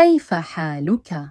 كيف حالك؟